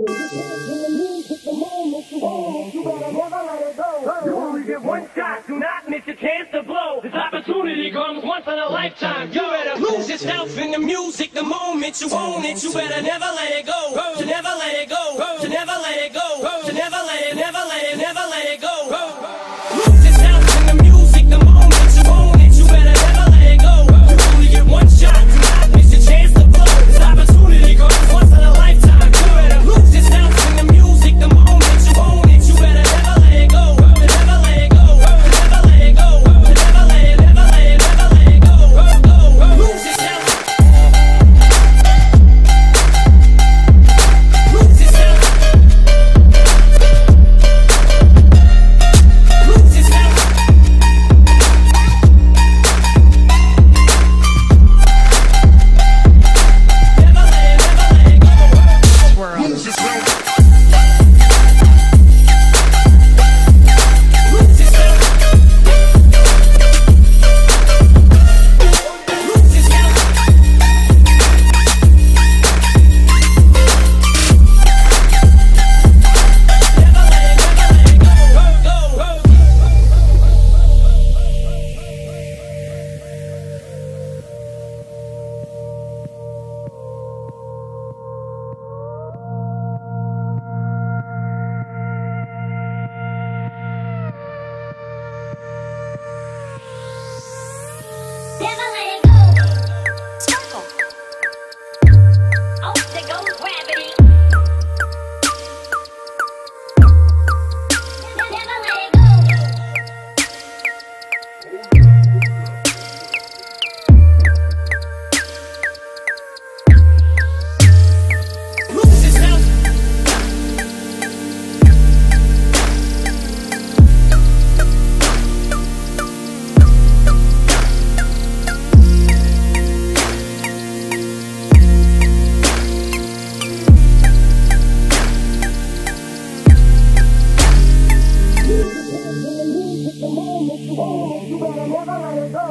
You one shot, do not miss your chance to blow. This opportunity comes once in a lifetime. You better lose yourself in the music the moment you own it. You better never let it go. To never let it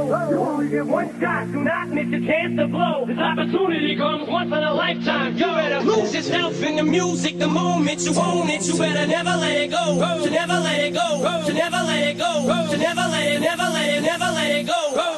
You only get one shot, do not miss your chance to blow. This opportunity comes once in a lifetime. You better lose yourself in the music the moment you own it. You better never let it go. To never let it go. To never let it go. To never let it, never let it, never let it go.